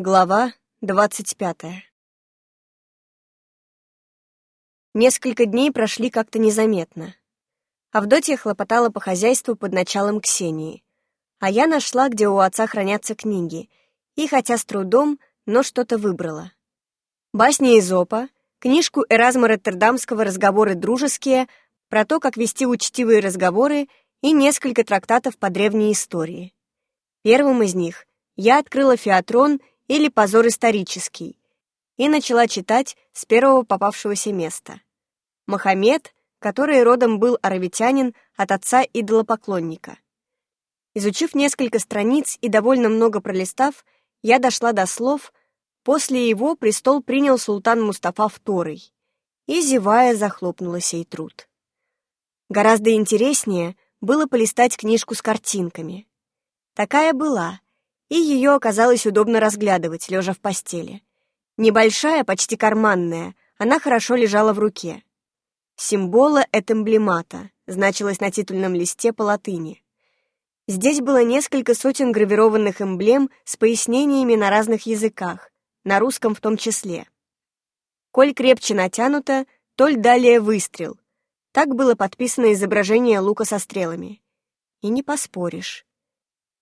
Глава двадцать пятая Несколько дней прошли как-то незаметно. Авдотья хлопотала по хозяйству под началом Ксении, а я нашла, где у отца хранятся книги, и, хотя с трудом, но что-то выбрала. Басни Изопа, книжку Эразма Роттердамского «Разговоры дружеские», про то, как вести учтивые разговоры, и несколько трактатов по древней истории. Первым из них я открыла «Феатрон» или «Позор исторический» и начала читать с первого попавшегося места. Мохаммед, который родом был аравитянин от отца идолопоклонника. Изучив несколько страниц и довольно много пролистав, я дошла до слов «После его престол принял султан Мустафа II» и, зевая, захлопнула сей труд. Гораздо интереснее было полистать книжку с картинками. Такая была, и ее оказалось удобно разглядывать, лежа в постели. Небольшая, почти карманная, она хорошо лежала в руке. Символа эт эмблемата значилось на титульном листе по латыни. Здесь было несколько сотен гравированных эмблем с пояснениями на разных языках, на русском в том числе. Коль крепче натянуто, толь далее выстрел. Так было подписано изображение лука со стрелами. И не поспоришь.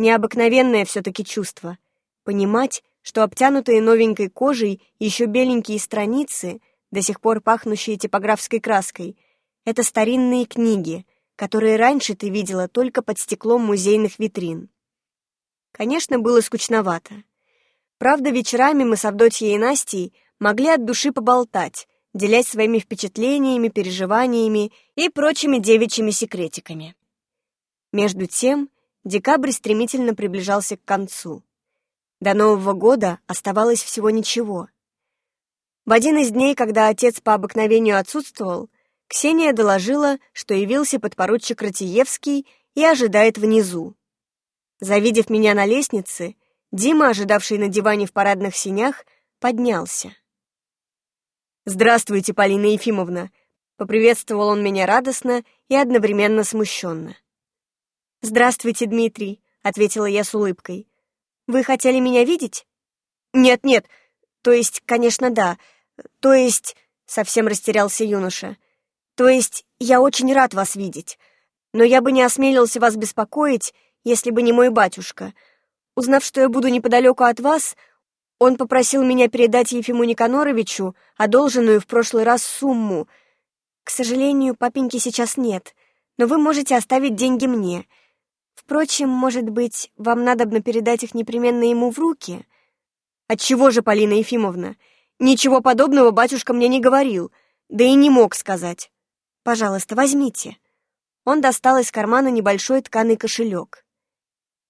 Необыкновенное все-таки чувство. Понимать, что обтянутые новенькой кожей еще беленькие страницы, до сих пор пахнущие типографской краской, это старинные книги, которые раньше ты видела только под стеклом музейных витрин. Конечно, было скучновато. Правда, вечерами мы с Авдотьей и Настей могли от души поболтать, делясь своими впечатлениями, переживаниями и прочими девичьими секретиками. Между тем, Декабрь стремительно приближался к концу. До Нового года оставалось всего ничего. В один из дней, когда отец по обыкновению отсутствовал, Ксения доложила, что явился подпоручик Ратиевский и ожидает внизу. Завидев меня на лестнице, Дима, ожидавший на диване в парадных синях, поднялся. «Здравствуйте, Полина Ефимовна!» — поприветствовал он меня радостно и одновременно смущенно. «Здравствуйте, Дмитрий», — ответила я с улыбкой. «Вы хотели меня видеть?» «Нет-нет, то есть, конечно, да. То есть...» — совсем растерялся юноша. «То есть, я очень рад вас видеть. Но я бы не осмелился вас беспокоить, если бы не мой батюшка. Узнав, что я буду неподалеку от вас, он попросил меня передать Ефиму Никаноровичу одолженную в прошлый раз сумму. К сожалению, папеньки сейчас нет, но вы можете оставить деньги мне». Впрочем, может быть, вам надобно передать их непременно ему в руки? Отчего же, Полина Ефимовна? Ничего подобного батюшка мне не говорил, да и не мог сказать. Пожалуйста, возьмите. Он достал из кармана небольшой тканый кошелек.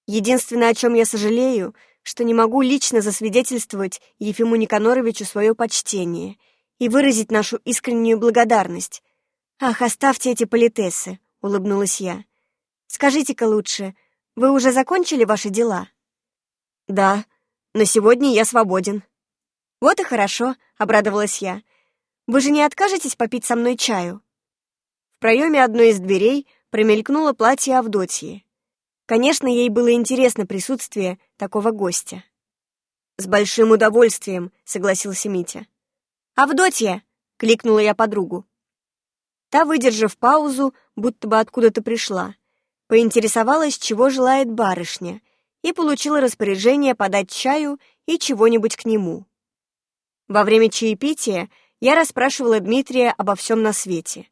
Единственное, о чем я сожалею, что не могу лично засвидетельствовать Ефиму Никаноровичу свое почтение и выразить нашу искреннюю благодарность. «Ах, оставьте эти политесы», — улыбнулась я. Скажите-ка лучше, вы уже закончили ваши дела?» «Да, на сегодня я свободен». «Вот и хорошо», — обрадовалась я. «Вы же не откажетесь попить со мной чаю?» В проеме одной из дверей промелькнуло платье Авдотьи. Конечно, ей было интересно присутствие такого гостя. «С большим удовольствием», — согласился Митя. «Авдотья!» — кликнула я подругу. Та, выдержав паузу, будто бы откуда-то пришла, поинтересовалась, чего желает барышня, и получила распоряжение подать чаю и чего-нибудь к нему. Во время чаепития я расспрашивала Дмитрия обо всем на свете.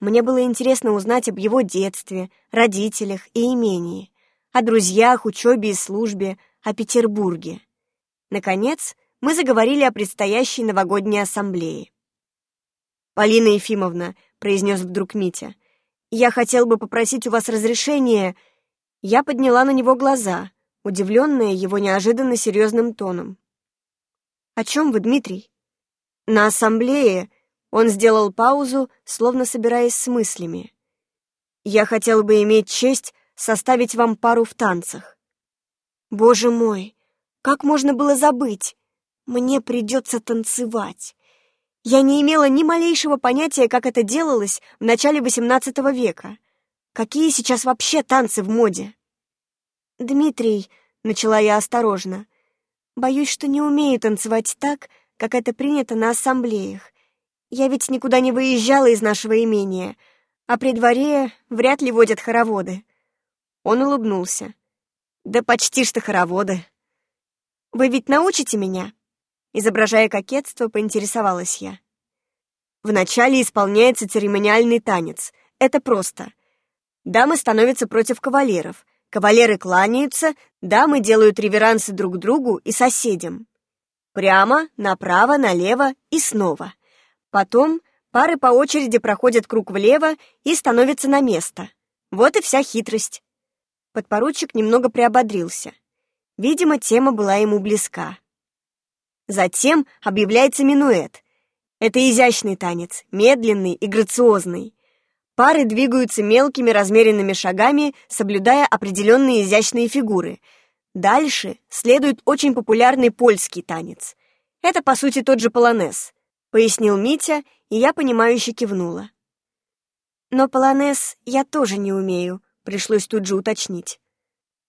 Мне было интересно узнать об его детстве, родителях и имении, о друзьях, учебе и службе, о Петербурге. Наконец, мы заговорили о предстоящей новогодней ассамблее. «Полина Ефимовна», — произнес вдруг Митя, я хотел бы попросить у вас разрешения...» Я подняла на него глаза, удивленная его неожиданно серьезным тоном. «О чем вы, Дмитрий?» «На ассамблее...» Он сделал паузу, словно собираясь с мыслями. «Я хотел бы иметь честь составить вам пару в танцах». «Боже мой, как можно было забыть? Мне придется танцевать. Я не имела ни малейшего понятия, как это делалось в начале XVIII века. Какие сейчас вообще танцы в моде? «Дмитрий», — начала я осторожно, Боюсь, что не умею танцевать так, как это принято на ассамблеях. Я ведь никуда не выезжала из нашего имения, а при дворе вряд ли водят хороводы. Он улыбнулся. Да почти что хороводы. Вы ведь научите меня? Изображая кокетство, поинтересовалась я. Вначале исполняется церемониальный танец. Это просто. Дамы становятся против кавалеров. Кавалеры кланяются, дамы делают реверансы друг другу и соседям. Прямо, направо, налево и снова. Потом пары по очереди проходят круг влево и становятся на место. Вот и вся хитрость. Подпоручик немного приободрился. Видимо, тема была ему близка. Затем объявляется минуэт. Это изящный танец, медленный и грациозный. Пары двигаются мелкими размеренными шагами, соблюдая определенные изящные фигуры. Дальше следует очень популярный польский танец. Это, по сути, тот же полонез, пояснил Митя, и я понимающе кивнула. Но полонез я тоже не умею, пришлось тут же уточнить.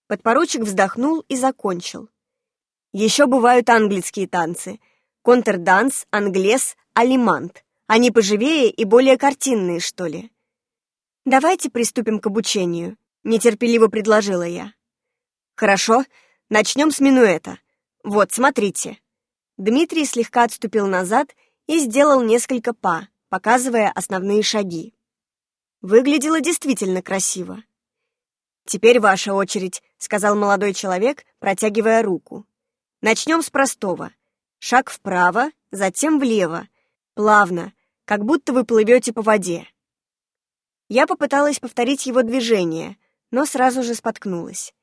Подпоручик вздохнул и закончил. Еще бывают английские танцы. Контрданс, англес, алимант. Они поживее и более картинные, что ли. «Давайте приступим к обучению», — нетерпеливо предложила я. «Хорошо, начнем с минуэта. Вот, смотрите». Дмитрий слегка отступил назад и сделал несколько па, показывая основные шаги. Выглядело действительно красиво. «Теперь ваша очередь», — сказал молодой человек, протягивая руку. Начнем с простого. Шаг вправо, затем влево. Плавно, как будто вы плывете по воде. Я попыталась повторить его движение, но сразу же споткнулась.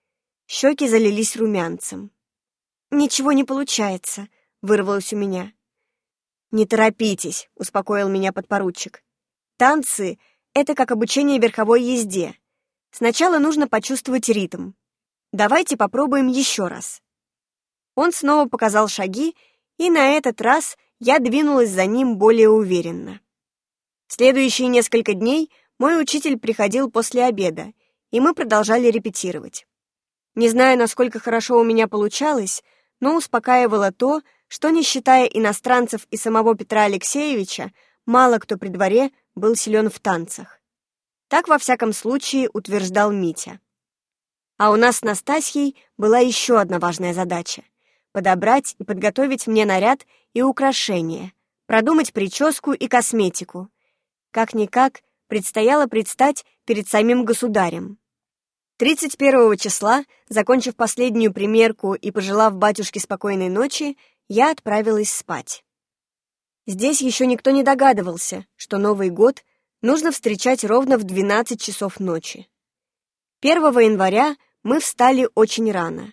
Щеки залились румянцем. «Ничего не получается», — вырвалось у меня. «Не торопитесь», — успокоил меня подпоручик. «Танцы — это как обучение верховой езде. Сначала нужно почувствовать ритм. Давайте попробуем еще раз». Он снова показал шаги, и на этот раз я двинулась за ним более уверенно. Следующие несколько дней мой учитель приходил после обеда, и мы продолжали репетировать. Не знаю, насколько хорошо у меня получалось, но успокаивало то, что, не считая иностранцев и самого Петра Алексеевича, мало кто при дворе был силен в танцах. Так, во всяком случае, утверждал Митя. А у нас с Настасьей была еще одна важная задача подобрать и подготовить мне наряд и украшения, продумать прическу и косметику. Как-никак предстояло предстать перед самим государем. 31 числа, закончив последнюю примерку и пожелав батюшке спокойной ночи, я отправилась спать. Здесь еще никто не догадывался, что Новый год нужно встречать ровно в 12 часов ночи. 1 января мы встали очень рано.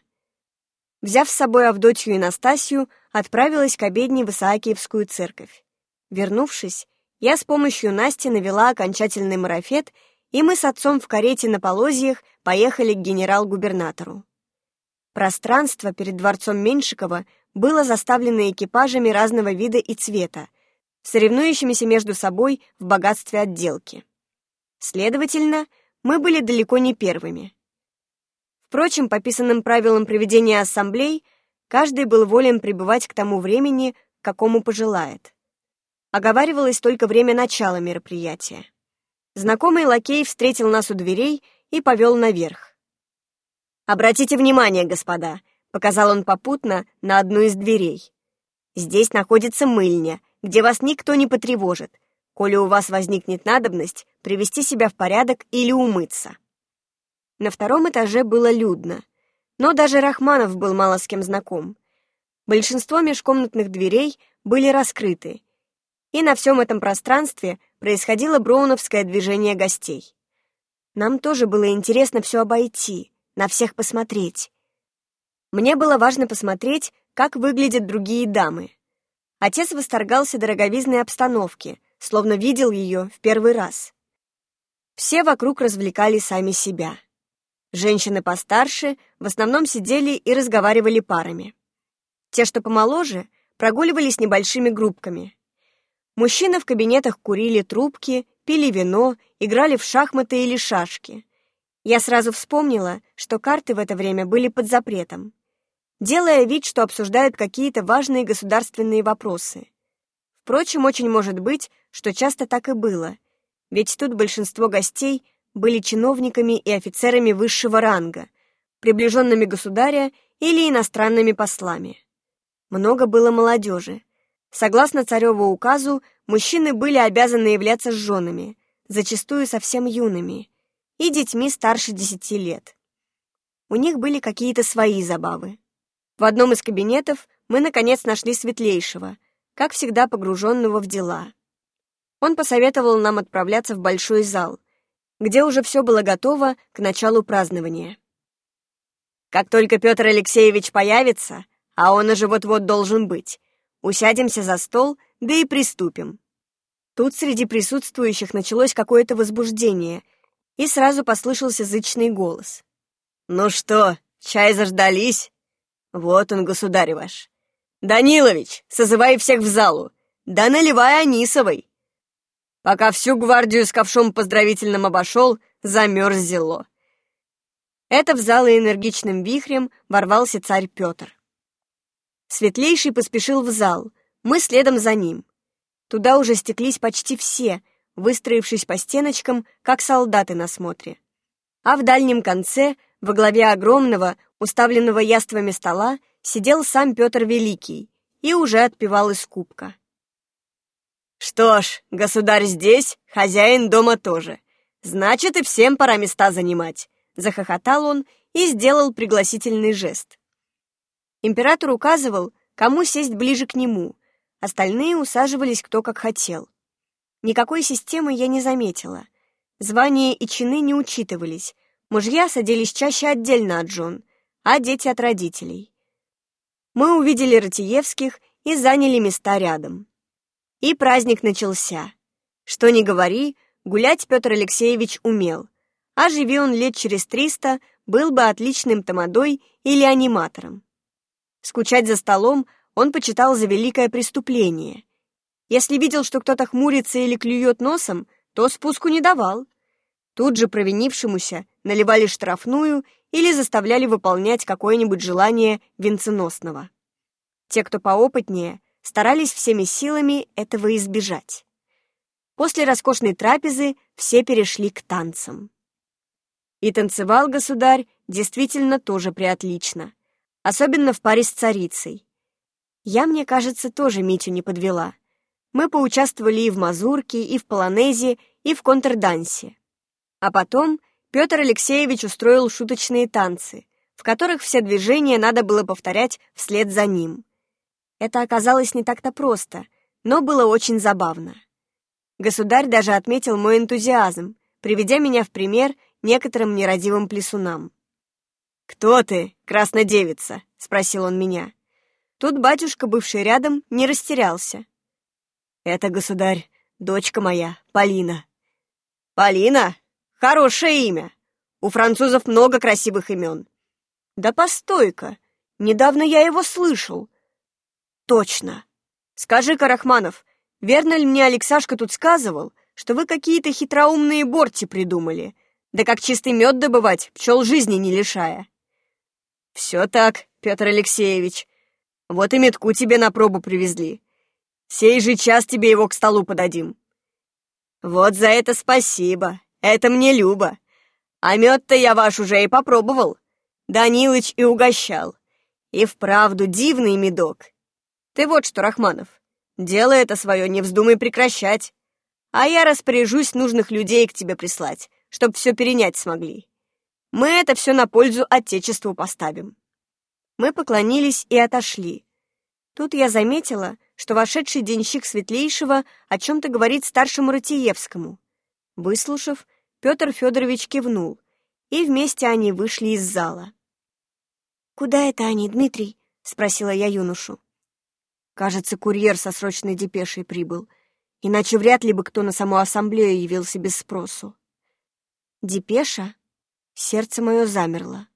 Взяв с собой Авдотью и Настасью, отправилась к обедне в Исаакиевскую церковь. Вернувшись, я с помощью Насти навела окончательный марафет, и мы с отцом в карете на полозьях поехали к генерал-губернатору. Пространство перед дворцом Меньшикова было заставлено экипажами разного вида и цвета, соревнующимися между собой в богатстве отделки. Следовательно, мы были далеко не первыми. Впрочем, по писанным правилам проведения ассамблей, каждый был волен пребывать к тому времени, к какому пожелает. Оговаривалось только время начала мероприятия. Знакомый лакей встретил нас у дверей и повел наверх. «Обратите внимание, господа», — показал он попутно на одну из дверей. «Здесь находится мыльня, где вас никто не потревожит, коли у вас возникнет надобность привести себя в порядок или умыться». На втором этаже было людно, но даже Рахманов был мало с кем знаком. Большинство межкомнатных дверей были раскрыты, и на всем этом пространстве происходило броуновское движение гостей. Нам тоже было интересно все обойти, на всех посмотреть. Мне было важно посмотреть, как выглядят другие дамы. Отец восторгался дороговизной обстановке, словно видел ее в первый раз. Все вокруг развлекали сами себя. Женщины постарше в основном сидели и разговаривали парами. Те, что помоложе, прогуливались небольшими группками. Мужчины в кабинетах курили трубки, пили вино, играли в шахматы или шашки. Я сразу вспомнила, что карты в это время были под запретом. делая вид, что обсуждают какие-то важные государственные вопросы. Впрочем, очень может быть, что часто так и было, ведь тут большинство гостей были чиновниками и офицерами высшего ранга, приближенными государя или иностранными послами. Много было молодежи. Согласно цареву указу, мужчины были обязаны являться с женами, зачастую совсем юными, и детьми старше десяти лет. У них были какие-то свои забавы. В одном из кабинетов мы, наконец, нашли Светлейшего, как всегда погруженного в дела. Он посоветовал нам отправляться в большой зал, где уже все было готово к началу празднования. «Как только Петр Алексеевич появится, а он уже вот-вот должен быть, усядемся за стол, да и приступим». Тут среди присутствующих началось какое-то возбуждение, и сразу послышался зычный голос. «Ну что, чай заждались? Вот он, государь ваш. Данилович, созывай всех в залу, да наливай Анисовой. Пока всю гвардию с ковшом поздравительным обошел, замерз. Это в зал энергичным вихрем ворвался царь Петр. Светлейший поспешил в зал, мы следом за ним. Туда уже стеклись почти все, выстроившись по стеночкам, как солдаты на смотре. А в дальнем конце, во главе огромного, уставленного яствами стола, сидел сам Петр Великий и уже отпивал из кубка. «Что ж, государь здесь, хозяин дома тоже. Значит, и всем пора места занимать», — захохотал он и сделал пригласительный жест. Император указывал, кому сесть ближе к нему, остальные усаживались кто как хотел. Никакой системы я не заметила. Звания и чины не учитывались, мужья садились чаще отдельно от жен, а дети от родителей. Мы увидели Ратиевских и заняли места рядом. И праздник начался. Что ни говори, гулять Петр Алексеевич умел, а живи он лет через триста, был бы отличным тамадой или аниматором. Скучать за столом он почитал за великое преступление. Если видел, что кто-то хмурится или клюет носом, то спуску не давал. Тут же провинившемуся наливали штрафную или заставляли выполнять какое-нибудь желание венценосного. Те, кто поопытнее, старались всеми силами этого избежать. После роскошной трапезы все перешли к танцам. И танцевал государь действительно тоже приотлично, особенно в паре с царицей. Я, мне кажется, тоже Митю не подвела. Мы поучаствовали и в мазурке, и в полонезе, и в контрдансе. А потом Петр Алексеевич устроил шуточные танцы, в которых все движения надо было повторять вслед за ним. Это оказалось не так-то просто, но было очень забавно. Государь даже отметил мой энтузиазм, приведя меня в пример некоторым нерадивым плесунам. «Кто ты, краснодевица?» — спросил он меня. Тут батюшка, бывший рядом, не растерялся. «Это, государь, дочка моя, Полина». «Полина? Хорошее имя. У французов много красивых имен». «Да постой-ка, недавно я его слышал. Точно. Скажи-ка, Рахманов, верно ли мне Алексашка тут сказывал, что вы какие-то хитроумные борти придумали? Да как чистый мед добывать, пчел жизни не лишая. Все так, Петр Алексеевич. Вот и метку тебе на пробу привезли. Сей же час тебе его к столу подадим. Вот за это спасибо. Это мне любо. А мед-то я ваш уже и попробовал. Данилыч и угощал. И вправду дивный медок. Ты вот что, Рахманов, дело это свое не вздумай прекращать. А я распоряжусь нужных людей к тебе прислать, чтоб все перенять смогли. Мы это все на пользу Отечеству поставим. Мы поклонились и отошли. Тут я заметила, что вошедший денщик Светлейшего о чем-то говорит старшему Ратиевскому. Выслушав, Петр Федорович кивнул, и вместе они вышли из зала. «Куда это они, Дмитрий?» — спросила я юношу. Кажется, курьер со срочной депешей прибыл. Иначе вряд ли бы кто на саму ассамблею явился без спросу. Депеша? Сердце мое замерло.